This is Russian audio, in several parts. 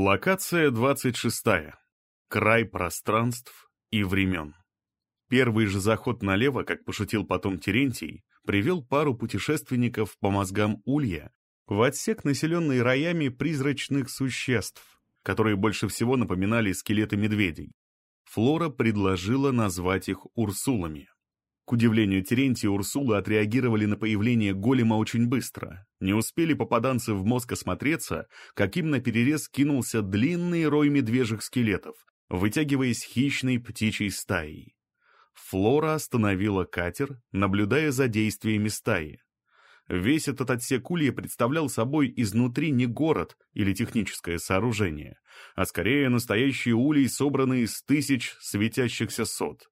Локация 26. Край пространств и времен. Первый же заход налево, как пошутил потом Терентий, привел пару путешественников по мозгам Улья в отсек, населенный роями призрачных существ, которые больше всего напоминали скелеты медведей. Флора предложила назвать их Урсулами. К удивлению Терентия, Урсулы отреагировали на появление голема очень быстро. Не успели попаданцы в мозг осмотреться, как им наперерез кинулся длинный рой медвежьих скелетов, вытягиваясь хищной птичьей стаей. Флора остановила катер, наблюдая за действиями стаи. Весь этот отсек улья представлял собой изнутри не город или техническое сооружение, а скорее настоящие улей, собранные из тысяч светящихся сот.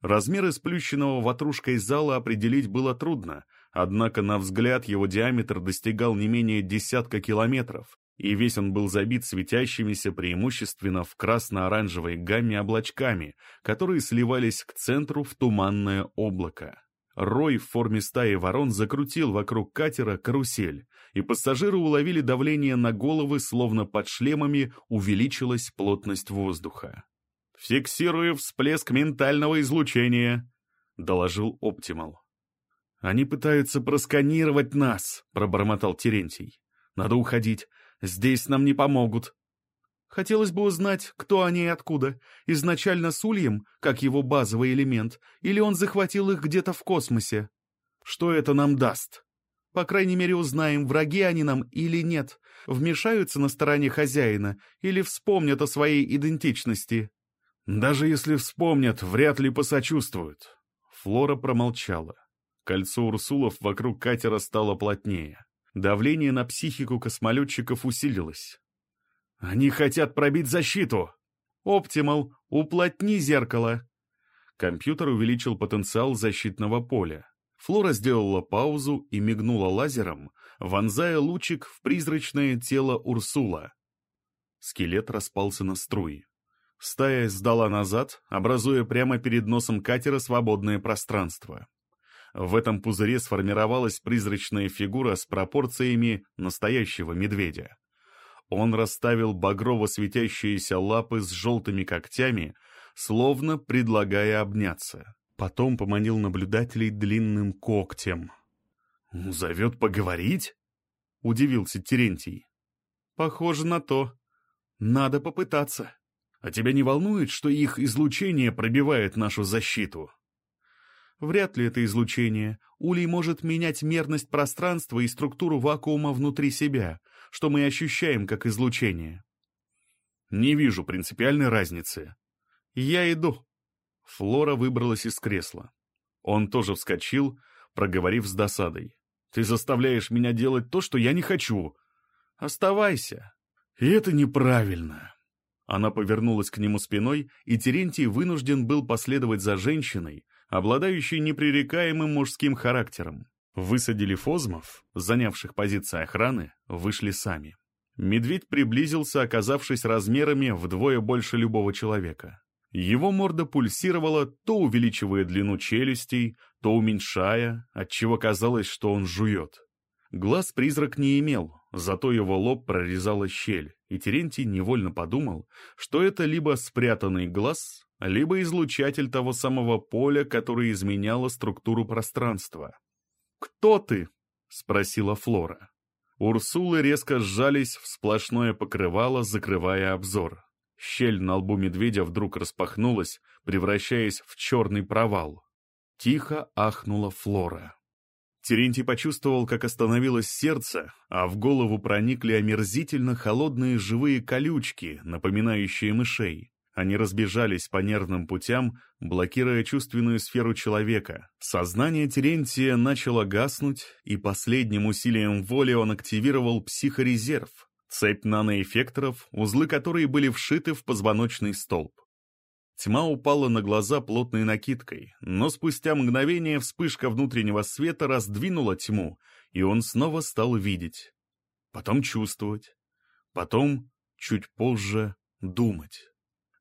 Размеры сплющенного ватрушкой зала определить было трудно, однако на взгляд его диаметр достигал не менее десятка километров, и весь он был забит светящимися преимущественно в красно-оранжевой гамме облачками, которые сливались к центру в туманное облако. Рой в форме стаи ворон закрутил вокруг катера карусель, и пассажиры уловили давление на головы, словно под шлемами увеличилась плотность воздуха. «Фиксирую всплеск ментального излучения», — доложил Оптимал. «Они пытаются просканировать нас», — пробормотал Терентий. «Надо уходить. Здесь нам не помогут». Хотелось бы узнать, кто они и откуда. Изначально с Ульем, как его базовый элемент, или он захватил их где-то в космосе. Что это нам даст? По крайней мере, узнаем, враги они нам или нет, вмешаются на стороне хозяина или вспомнят о своей идентичности. Даже если вспомнят, вряд ли посочувствуют. Флора промолчала. Кольцо Урсулов вокруг катера стало плотнее. Давление на психику космолетчиков усилилось. «Они хотят пробить защиту!» «Оптимал, уплотни зеркало!» Компьютер увеличил потенциал защитного поля. Флора сделала паузу и мигнула лазером, вонзая лучик в призрачное тело Урсула. Скелет распался на струи. Стая сдала назад, образуя прямо перед носом катера свободное пространство. В этом пузыре сформировалась призрачная фигура с пропорциями настоящего медведя. Он расставил багрово светящиеся лапы с желтыми когтями, словно предлагая обняться. Потом поманил наблюдателей длинным когтем. «Зовет поговорить?» — удивился Терентий. «Похоже на то. Надо попытаться». А тебя не волнует, что их излучение пробивает нашу защиту? Вряд ли это излучение. Улей может менять мерность пространства и структуру вакуума внутри себя, что мы ощущаем как излучение. Не вижу принципиальной разницы. Я иду. Флора выбралась из кресла. Он тоже вскочил, проговорив с досадой. Ты заставляешь меня делать то, что я не хочу. Оставайся. И это неправильно. Она повернулась к нему спиной, и Терентий вынужден был последовать за женщиной, обладающей непререкаемым мужским характером. Высадили фозмов, занявших позиции охраны, вышли сами. Медведь приблизился, оказавшись размерами вдвое больше любого человека. Его морда пульсировала, то увеличивая длину челюстей, то уменьшая, отчего казалось, что он жует. Глаз призрак не имел, зато его лоб прорезала щель, и Терентий невольно подумал, что это либо спрятанный глаз, либо излучатель того самого поля, которое изменяло структуру пространства. «Кто ты?» — спросила Флора. Урсулы резко сжались в сплошное покрывало, закрывая обзор. Щель на лбу медведя вдруг распахнулась, превращаясь в черный провал. Тихо ахнула Флора. Терентий почувствовал, как остановилось сердце, а в голову проникли омерзительно холодные живые колючки, напоминающие мышей. Они разбежались по нервным путям, блокируя чувственную сферу человека. Сознание Терентия начало гаснуть, и последним усилием воли он активировал психорезерв, цепь наноэффекторов, узлы которой были вшиты в позвоночный столб. Тьма упала на глаза плотной накидкой, но спустя мгновение вспышка внутреннего света раздвинула тьму, и он снова стал видеть. Потом чувствовать. Потом, чуть позже, думать.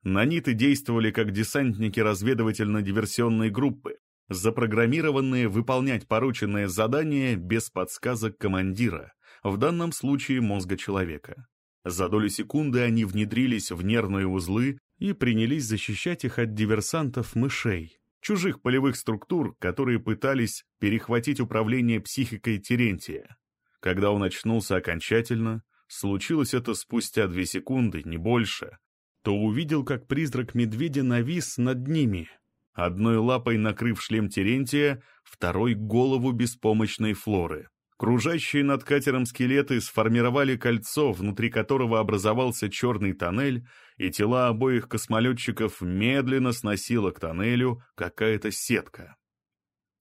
Наниты действовали как десантники разведывательно-диверсионной группы, запрограммированные выполнять порученное задание без подсказок командира, в данном случае мозга человека. За долю секунды они внедрились в нервные узлы и принялись защищать их от диверсантов-мышей, чужих полевых структур, которые пытались перехватить управление психикой Терентия. Когда он очнулся окончательно, случилось это спустя две секунды, не больше, то увидел, как призрак медведя навис над ними, одной лапой накрыв шлем Терентия, второй — голову беспомощной Флоры. Кружащие над катером скелеты сформировали кольцо, внутри которого образовался черный тоннель, и тела обоих космолетчиков медленно сносила к тоннелю какая-то сетка.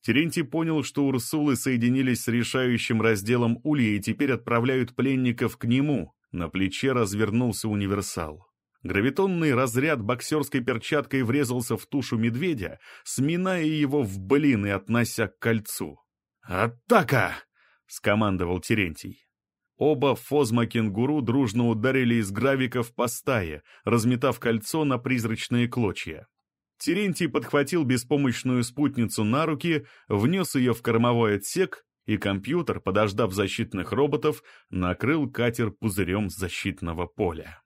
Терентий понял, что Урсулы соединились с решающим разделом Улья и теперь отправляют пленников к нему. На плече развернулся универсал. Гравитонный разряд боксерской перчаткой врезался в тушу медведя, сминая его в блин и относя к кольцу. «Атака!» — скомандовал Терентий. Оба фозма-кенгуру дружно ударили из гравиков по стае, разметав кольцо на призрачные клочья. Терентий подхватил беспомощную спутницу на руки, внес ее в кормовой отсек, и компьютер, подождав защитных роботов, накрыл катер пузырем защитного поля.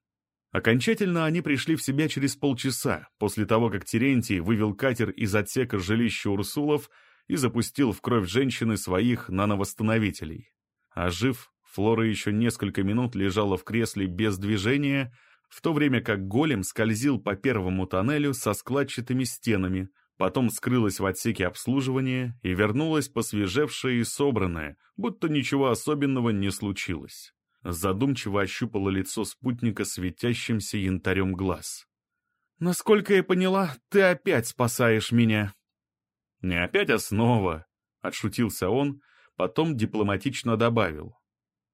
Окончательно они пришли в себя через полчаса, после того, как Терентий вывел катер из отсека жилища Урсулов и запустил в кровь женщины своих нановосстановителей. Ожив, Флора еще несколько минут лежала в кресле без движения, в то время как голем скользил по первому тоннелю со складчатыми стенами, потом скрылась в отсеке обслуживания и вернулась посвежевшая и собранная, будто ничего особенного не случилось. Задумчиво ощупала лицо спутника светящимся янтарем глаз. «Насколько я поняла, ты опять спасаешь меня», «Не опять основа», — отшутился он, потом дипломатично добавил.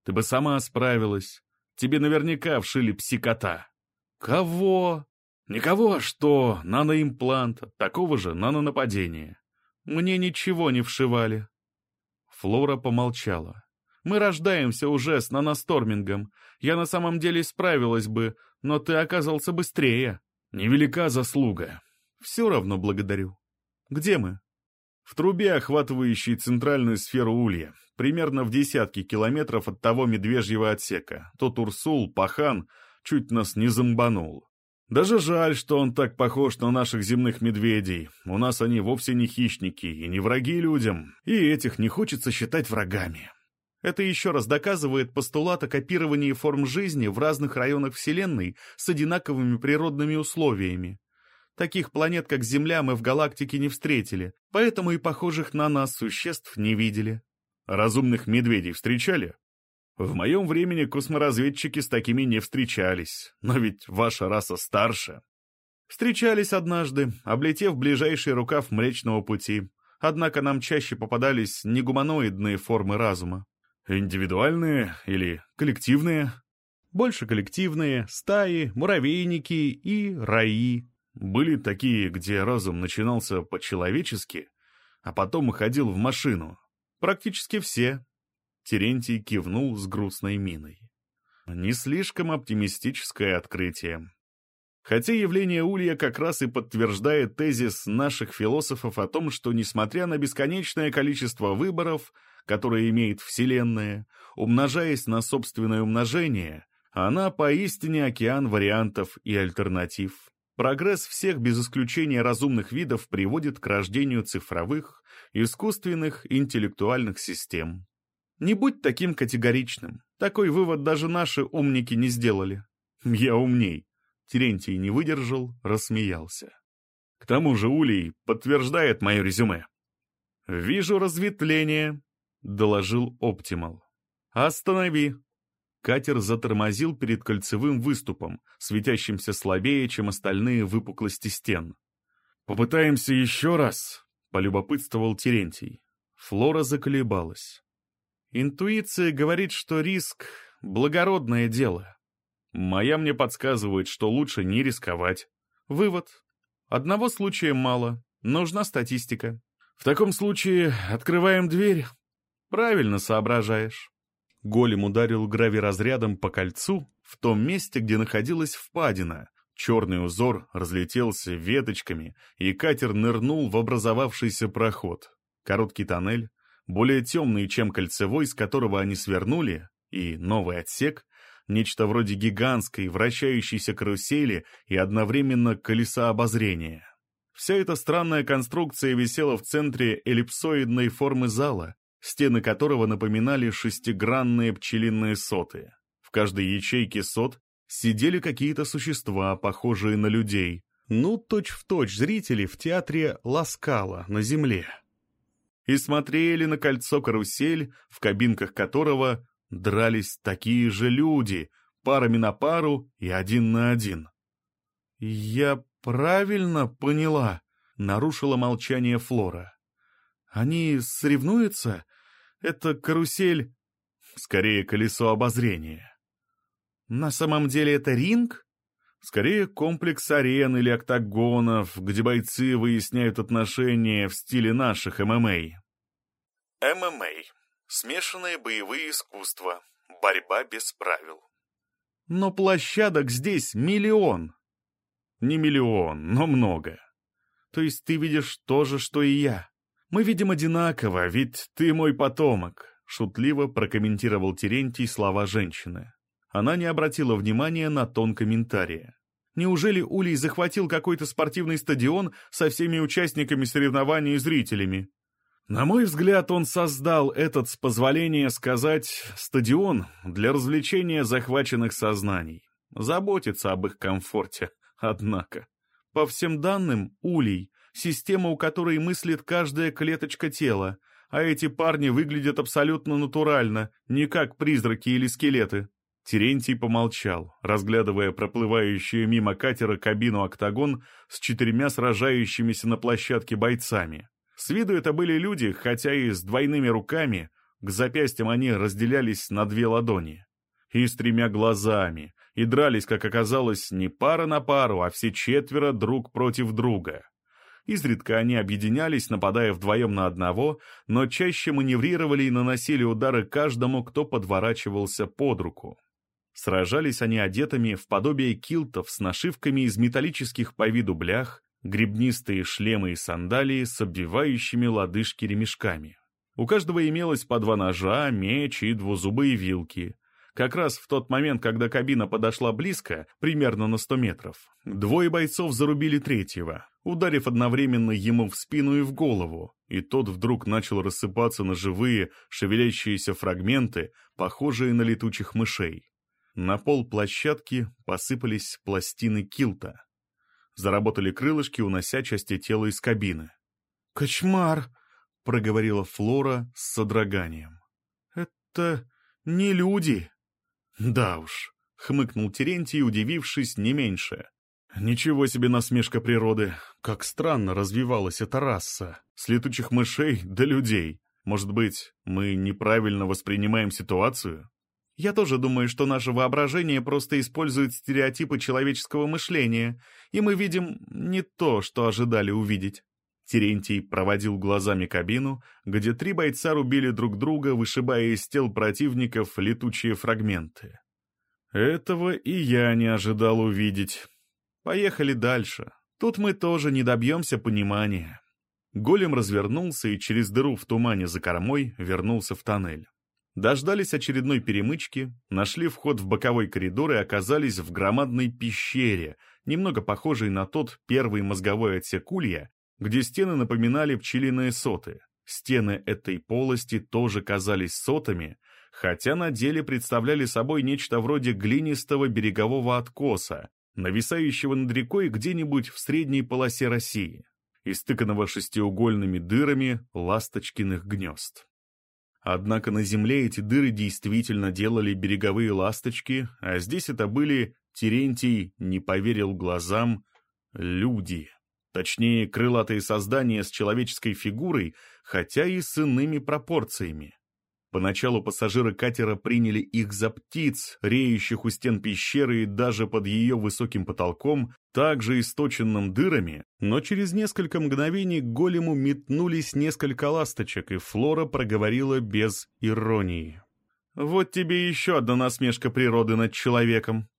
«Ты бы сама справилась. Тебе наверняка вшили псикота». «Кого?» «Никого, а что? Наноимплант, такого же нанонападения. Мне ничего не вшивали». Флора помолчала. «Мы рождаемся уже с наностормингом. Я на самом деле справилась бы, но ты оказался быстрее. Невелика заслуга. Все равно благодарю. Где мы?» В трубе, охватывающей центральную сферу улья, примерно в десятке километров от того медвежьего отсека, тот Урсул, пахан, чуть нас не зомбанул. Даже жаль, что он так похож на наших земных медведей. У нас они вовсе не хищники и не враги людям, и этих не хочется считать врагами. Это еще раз доказывает постулат о копировании форм жизни в разных районах Вселенной с одинаковыми природными условиями. Таких планет, как Земля, мы в галактике не встретили, поэтому и похожих на нас существ не видели. Разумных медведей встречали? В моем времени косморазведчики с такими не встречались, но ведь ваша раса старше. Встречались однажды, облетев ближайший рукав Млечного Пути, однако нам чаще попадались негуманоидные формы разума. Индивидуальные или коллективные? Больше коллективные, стаи, муравейники и раи. Были такие, где разум начинался по-человечески, а потом уходил в машину. Практически все. Терентий кивнул с грустной миной. Не слишком оптимистическое открытие. Хотя явление Улья как раз и подтверждает тезис наших философов о том, что, несмотря на бесконечное количество выборов, которые имеет Вселенная, умножаясь на собственное умножение, она поистине океан вариантов и альтернатив. Прогресс всех без исключения разумных видов приводит к рождению цифровых, искусственных, интеллектуальных систем. Не будь таким категоричным. Такой вывод даже наши умники не сделали. Я умней. Терентий не выдержал, рассмеялся. К тому же Улей подтверждает мое резюме. «Вижу разветвление», — доложил Оптимал. «Останови», Катер затормозил перед кольцевым выступом, светящимся слабее, чем остальные выпуклости стен. «Попытаемся еще раз», — полюбопытствовал Терентий. Флора заколебалась. «Интуиция говорит, что риск — благородное дело. Моя мне подсказывает, что лучше не рисковать. Вывод. Одного случая мало, нужна статистика. В таком случае открываем дверь. Правильно соображаешь». Голем ударил гравиразрядом по кольцу в том месте, где находилась впадина. Черный узор разлетелся веточками, и катер нырнул в образовавшийся проход. Короткий тоннель, более темный, чем кольцевой, с которого они свернули, и новый отсек, нечто вроде гигантской, вращающейся карусели и одновременно колеса обозрения. Вся эта странная конструкция висела в центре эллипсоидной формы зала, стены которого напоминали шестигранные пчелиные соты. В каждой ячейке сот сидели какие-то существа, похожие на людей. Ну, точь-в-точь точь зрители в театре Ласкала на земле. И смотрели на кольцо-карусель, в кабинках которого дрались такие же люди, парами на пару и один на один. «Я правильно поняла?» — нарушила молчание Флора. «Они соревнуются? Это карусель...» «Скорее, колесо обозрения». «На самом деле это ринг?» «Скорее, комплекс арен или октагонов, где бойцы выясняют отношения в стиле наших ММА». ММА Смешанные боевые искусства. Борьба без правил. Но площадок здесь миллион. Не миллион, но много. То есть ты видишь то же, что и я. Мы видим одинаково, ведь ты мой потомок, шутливо прокомментировал Терентий слова женщины. Она не обратила внимания на тон комментария. Неужели Улей захватил какой-то спортивный стадион со всеми участниками соревнований и зрителями? На мой взгляд, он создал этот, с позволения сказать, стадион для развлечения захваченных сознаний. Заботится об их комфорте, однако. По всем данным, Улей — система, у которой мыслит каждая клеточка тела, а эти парни выглядят абсолютно натурально, не как призраки или скелеты. Терентий помолчал, разглядывая проплывающую мимо катера кабину «Октагон» с четырьмя сражающимися на площадке бойцами. С виду это были люди, хотя и с двойными руками, к запястьям они разделялись на две ладони. И с тремя глазами, и дрались, как оказалось, не пара на пару, а все четверо друг против друга. Изредка они объединялись, нападая вдвоем на одного, но чаще маневрировали и наносили удары каждому, кто подворачивался под руку. Сражались они одетыми в подобие килтов с нашивками из металлических по виду блях, гребнистые шлемы и сандалии с обвивающими лодыжки ремешками. У каждого имелось по два ножа, меч и двузубые вилки. Как раз в тот момент, когда кабина подошла близко, примерно на сто метров, двое бойцов зарубили третьего, ударив одновременно ему в спину и в голову, и тот вдруг начал рассыпаться на живые, шевелящиеся фрагменты, похожие на летучих мышей. На пол площадки посыпались пластины килта. Заработали крылышки, унося части тела из кабины. «Кошмар!» — проговорила Флора с содроганием. «Это не люди!» «Да уж», — хмыкнул Терентий, удивившись не меньше. «Ничего себе насмешка природы! Как странно развивалась эта раса! С летучих мышей до людей! Может быть, мы неправильно воспринимаем ситуацию?» Я тоже думаю, что наше воображение просто использует стереотипы человеческого мышления, и мы видим не то, что ожидали увидеть. Терентий проводил глазами кабину, где три бойца рубили друг друга, вышибая из тел противников летучие фрагменты. Этого и я не ожидал увидеть. Поехали дальше. Тут мы тоже не добьемся понимания. Голем развернулся и через дыру в тумане за кормой вернулся в тоннель. Дождались очередной перемычки, нашли вход в боковой коридор и оказались в громадной пещере, немного похожей на тот первый мозговой отсек улья, где стены напоминали пчелиные соты. Стены этой полости тоже казались сотами, хотя на деле представляли собой нечто вроде глинистого берегового откоса, нависающего над рекой где-нибудь в средней полосе России, истыканного шестиугольными дырами ласточкиных гнезд. Однако на земле эти дыры действительно делали береговые ласточки, а здесь это были, Терентий не поверил глазам, люди. Точнее, крылатые создания с человеческой фигурой, хотя и с иными пропорциями. Поначалу пассажиры катера приняли их за птиц, реющих у стен пещеры и даже под ее высоким потолком, также источенным дырами, но через несколько мгновений к голему метнулись несколько ласточек, и Флора проговорила без иронии. «Вот тебе еще одна насмешка природы над человеком».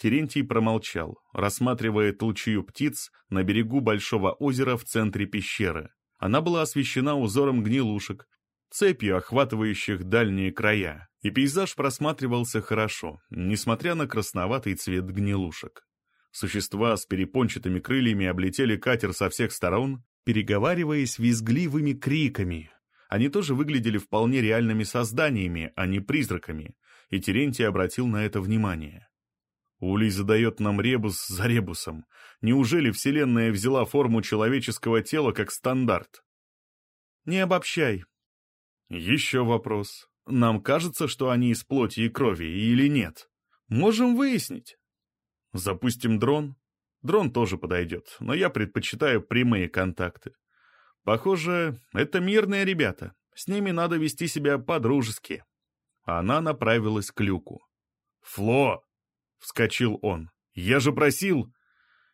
Терентий промолчал, рассматривая толчью птиц на берегу большого озера в центре пещеры. Она была освещена узором гнилушек, цепью охватывающих дальние края, и пейзаж просматривался хорошо, несмотря на красноватый цвет гнилушек. Существа с перепончатыми крыльями облетели катер со всех сторон, переговариваясь визгливыми криками. Они тоже выглядели вполне реальными созданиями, а не призраками, и Терентий обратил на это внимание. Улей задает нам ребус за ребусом. Неужели Вселенная взяла форму человеческого тела как стандарт? Не обобщай. Еще вопрос. Нам кажется, что они из плоти и крови или нет? Можем выяснить. Запустим дрон. Дрон тоже подойдет, но я предпочитаю прямые контакты. Похоже, это мирные ребята. С ними надо вести себя по-дружески. Она направилась к люку. «Фло!» — вскочил он. «Я же просил!»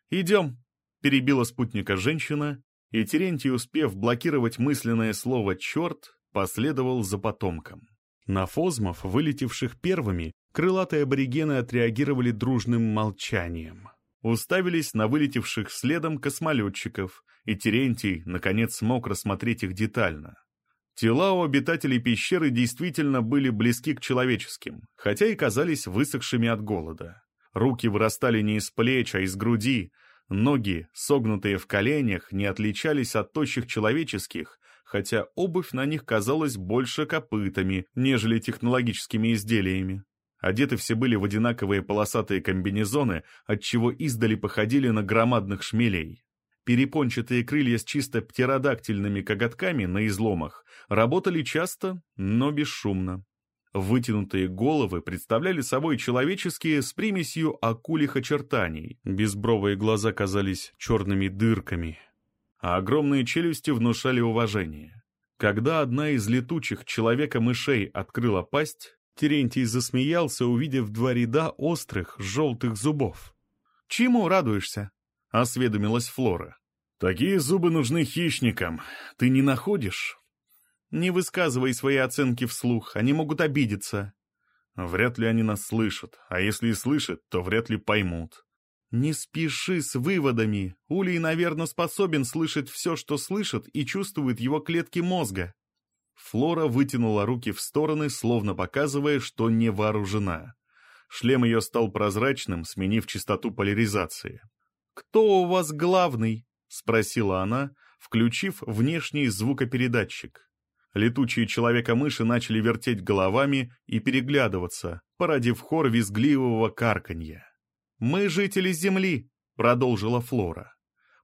«Идем!» — перебила спутника женщина, и Терентий, успев блокировать мысленное слово «черт», последовал за потомком. На фозмов, вылетевших первыми, крылатые аборигены отреагировали дружным молчанием. Уставились на вылетевших следом космолетчиков, и Терентий, наконец, смог рассмотреть их детально. Тела у обитателей пещеры действительно были близки к человеческим, хотя и казались высохшими от голода. Руки вырастали не из плеч, а из груди, ноги, согнутые в коленях, не отличались от тощих человеческих, хотя обувь на них казалась больше копытами, нежели технологическими изделиями. Одеты все были в одинаковые полосатые комбинезоны, отчего издали походили на громадных шмелей. Перепончатые крылья с чисто птеродактильными коготками на изломах работали часто, но бесшумно. Вытянутые головы представляли собой человеческие с примесью акулих очертаний, безбровые глаза казались черными дырками, а огромные челюсти внушали уважение. Когда одна из летучих человека-мышей открыла пасть, Терентий засмеялся, увидев два ряда острых желтых зубов. «Чему радуешься?» — осведомилась Флора. «Такие зубы нужны хищникам. Ты не находишь?» «Не высказывай свои оценки вслух, они могут обидеться». «Вряд ли они нас слышат, а если и слышат, то вряд ли поймут. «Не спеши с выводами. Улей, наверное, способен слышать все, что слышит, и чувствует его клетки мозга». Флора вытянула руки в стороны, словно показывая, что не вооружена. Шлем ее стал прозрачным, сменив частоту поляризации. «Кто у вас главный?» — спросила она, включив внешний звукопередатчик. Летучие человека-мыши начали вертеть головами и переглядываться, породив хор визгливого карканья. «Мы жители Земли», — продолжила Флора.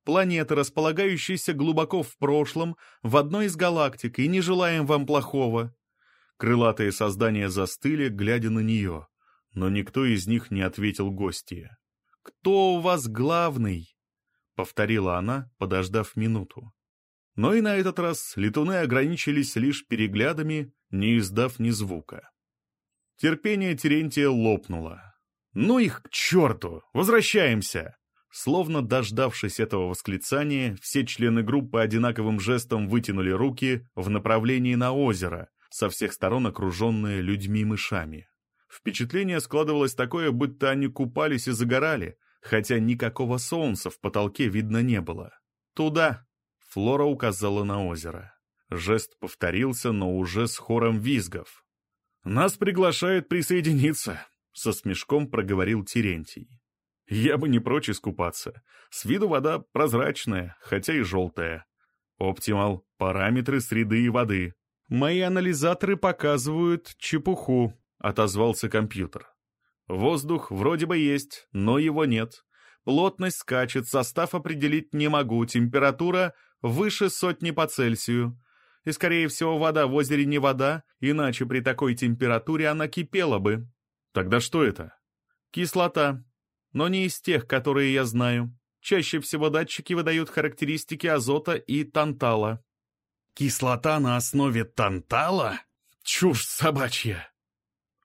«Планета, располагающаяся глубоко в прошлом, в одной из галактик, и не желаем вам плохого». Крылатые создания застыли, глядя на нее, но никто из них не ответил гостье. «Кто у вас главный?» — повторила она, подождав минуту. Но и на этот раз летуны ограничились лишь переглядами, не издав ни звука. Терпение Терентия лопнуло. «Ну их к черту! Возвращаемся!» Словно дождавшись этого восклицания, все члены группы одинаковым жестом вытянули руки в направлении на озеро, со всех сторон окруженное людьми-мышами. Впечатление складывалось такое, будто они купались и загорали, хотя никакого солнца в потолке видно не было. «Туда!» — Флора указала на озеро. Жест повторился, но уже с хором визгов. «Нас приглашают присоединиться!» — со смешком проговорил Терентий. «Я бы не прочь искупаться. С виду вода прозрачная, хотя и желтая. Оптимал. Параметры среды и воды. Мои анализаторы показывают чепуху», — отозвался компьютер. «Воздух вроде бы есть, но его нет. Плотность скачет, состав определить не могу, температура выше сотни по Цельсию. И, скорее всего, вода в озере не вода, иначе при такой температуре она кипела бы. Тогда что это? Кислота. Но не из тех, которые я знаю. Чаще всего датчики выдают характеристики азота и тантала. Кислота на основе тантала? Чушь собачья!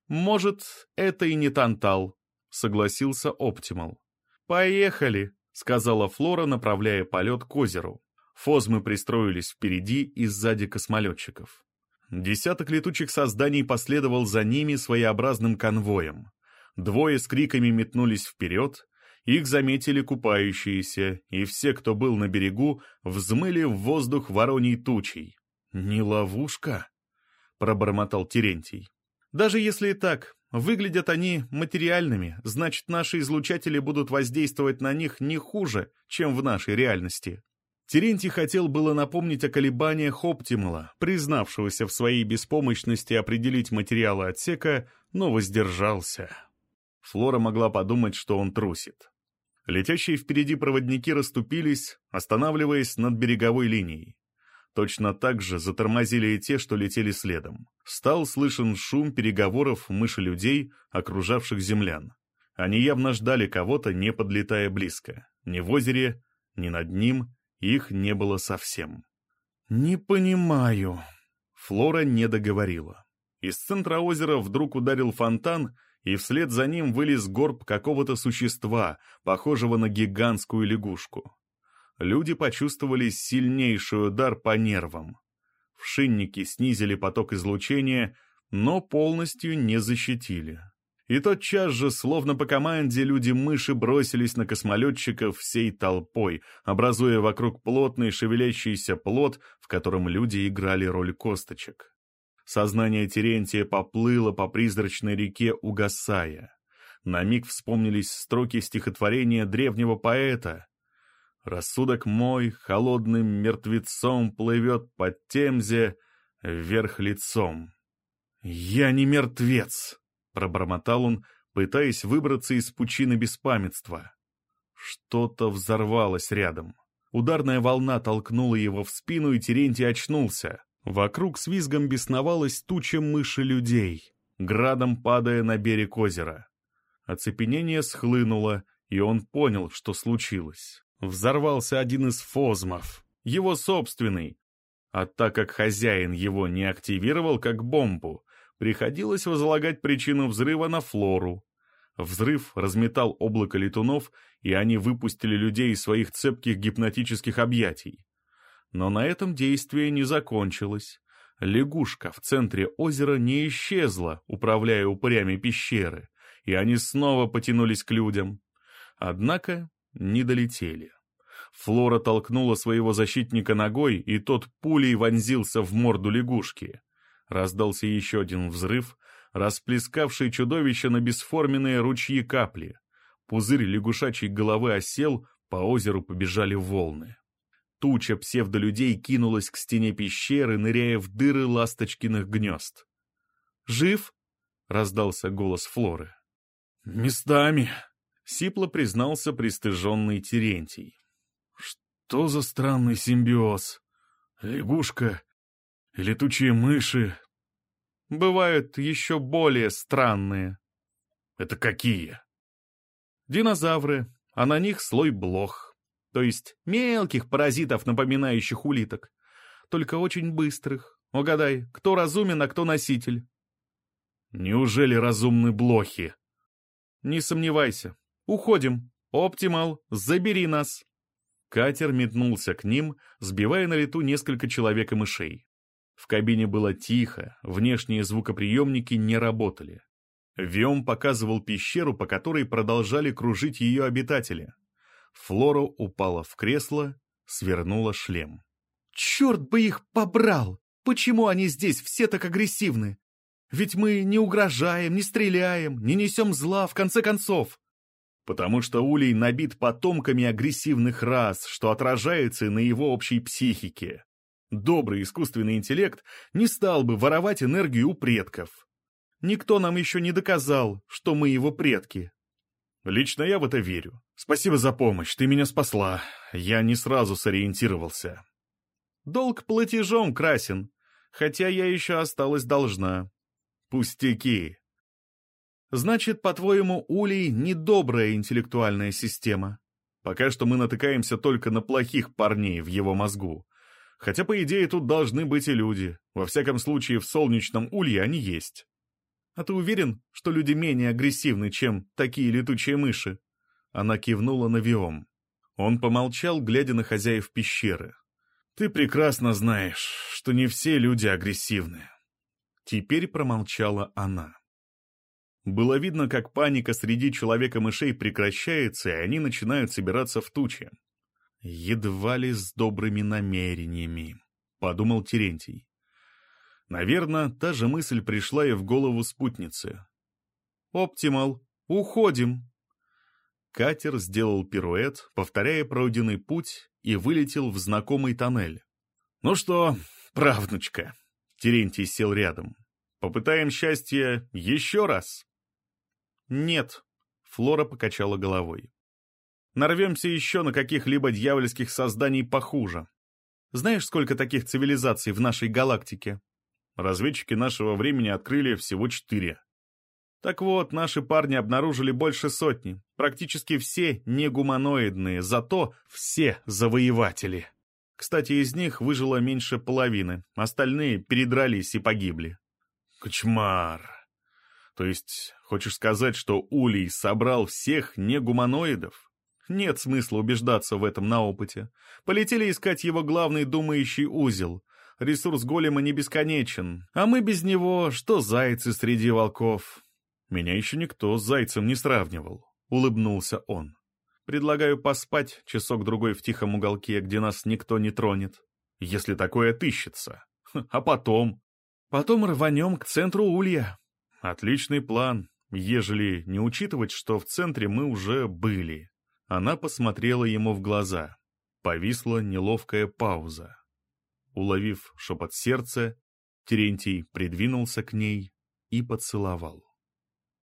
Может, это и не тантал, согласился Оптимал. Поехали, сказала Флора, направляя полет к озеру. Фозмы пристроились впереди и сзади космолетчиков. Десяток летучих созданий последовал за ними своеобразным конвоем. Двое с криками метнулись вперед, их заметили купающиеся, и все, кто был на берегу, взмыли в воздух вороней тучей. Не ловушка? — пробормотал Терентий. «Даже если и так, выглядят они материальными, значит, наши излучатели будут воздействовать на них не хуже, чем в нашей реальности». Терентий хотел было напомнить о колебаниях Оптимала, признавшегося в своей беспомощности определить материалы отсека, но воздержался. Флора могла подумать, что он трусит. Летящие впереди проводники расступились, останавливаясь над береговой линией. Точно так же затормозили и те, что летели следом. Стал слышен шум переговоров мыши-людей, окружавших землян. Они явно ждали кого-то, не подлетая близко. Ни в озере, ни над ним, их не было совсем. «Не понимаю». Флора не договорила. Из центра озера вдруг ударил фонтан, и вслед за ним вылез горб какого-то существа, похожего на гигантскую лягушку. Люди почувствовали сильнейший удар по нервам. Вшинники снизили поток излучения, но полностью не защитили. И тотчас же, словно по команде, люди-мыши бросились на космолетчиков всей толпой, образуя вокруг плотный шевелящийся плод, в котором люди играли роль косточек. Сознание Терентия поплыло по призрачной реке, угасая. На миг вспомнились строки стихотворения древнего поэта. «Рассудок мой холодным мертвецом плывет по темзе вверх лицом». «Я не мертвец!» Пробормотал он, пытаясь выбраться из пучины беспамятства. Что-то взорвалось рядом. Ударная волна толкнула его в спину, и Терентий очнулся. Вокруг с визгом бесновалась туча мыши людей, градом падая на берег озера. Оцепенение схлынуло, и он понял, что случилось. Взорвался один из фозмов, его собственный. А так как хозяин его не активировал как бомбу, приходилось возлагать причину взрыва на Флору. Взрыв разметал облако летунов, и они выпустили людей из своих цепких гипнотических объятий. Но на этом действие не закончилось. Лягушка в центре озера не исчезла, управляя упырями пещеры, и они снова потянулись к людям. Однако не долетели. Флора толкнула своего защитника ногой, и тот пулей вонзился в морду лягушки. Раздался еще один взрыв, расплескавший чудовище на бесформенные ручьи капли. Пузырь лягушачьей головы осел, по озеру побежали волны. Туча псевдолюдей кинулась к стене пещеры, ныряя в дыры ласточкиных гнезд. «Жив?» — раздался голос Флоры. «Местами», — сипло признался пристыженный Терентий. «Что за странный симбиоз? Лягушка летучие мыши. Бывают еще более странные. Это какие? Динозавры, а на них слой блох. То есть мелких паразитов, напоминающих улиток. Только очень быстрых. Угадай, кто разумен, а кто носитель? Неужели разумны блохи? Не сомневайся. Уходим. Оптимал, забери нас. Катер метнулся к ним, сбивая на лету несколько человек и мышей. В кабине было тихо, внешние звукоприемники не работали. Виом показывал пещеру, по которой продолжали кружить ее обитатели. Флора упала в кресло, свернула шлем. «Черт бы их побрал! Почему они здесь все так агрессивны? Ведь мы не угрожаем, не стреляем, не несем зла, в конце концов!» Потому что Улей набит потомками агрессивных рас, что отражается на его общей психике. Добрый искусственный интеллект не стал бы воровать энергию у предков. Никто нам еще не доказал, что мы его предки. Лично я в это верю. Спасибо за помощь, ты меня спасла. Я не сразу сориентировался. Долг платежом красен, хотя я еще осталась должна. Пустяки. Значит, по-твоему, Улей недобрая интеллектуальная система. Пока что мы натыкаемся только на плохих парней в его мозгу. Хотя, по идее, тут должны быть и люди. Во всяком случае, в солнечном улье они есть. А ты уверен, что люди менее агрессивны, чем такие летучие мыши? Она кивнула на Виом. Он помолчал, глядя на хозяев пещеры. Ты прекрасно знаешь, что не все люди агрессивны. Теперь промолчала она. Было видно, как паника среди человека-мышей прекращается, и они начинают собираться в тучи. Едва ли с добрыми намерениями, — подумал Терентий. Наверное, та же мысль пришла и в голову спутницы. «Оптимал, уходим!» Катер сделал пируэт, повторяя пройденный путь, и вылетел в знакомый тоннель. «Ну что, правнучка?» Терентий сел рядом. «Попытаем счастье еще раз?» «Нет», — Флора покачала головой. «Нарвемся еще на каких-либо дьявольских созданий похуже. Знаешь, сколько таких цивилизаций в нашей галактике?» Разведчики нашего времени открыли всего четыре. Так вот, наши парни обнаружили больше сотни. Практически все не гуманоидные, зато все завоеватели. Кстати, из них выжило меньше половины, остальные передрались и погибли. Кочмар. То есть, хочешь сказать, что Улей собрал всех негуманоидов? Нет смысла убеждаться в этом на опыте. Полетели искать его главный думающий узел. Ресурс голема не бесконечен, а мы без него, что зайцы среди волков. Меня еще никто с зайцем не сравнивал, улыбнулся он. Предлагаю поспать часок-другой в тихом уголке, где нас никто не тронет, если такое отыщется. А потом? Потом рванем к центру улья. Отличный план, ежели не учитывать, что в центре мы уже были. Она посмотрела ему в глаза. Повисла неловкая пауза. Уловив шепот сердца, Терентий придвинулся к ней и поцеловал.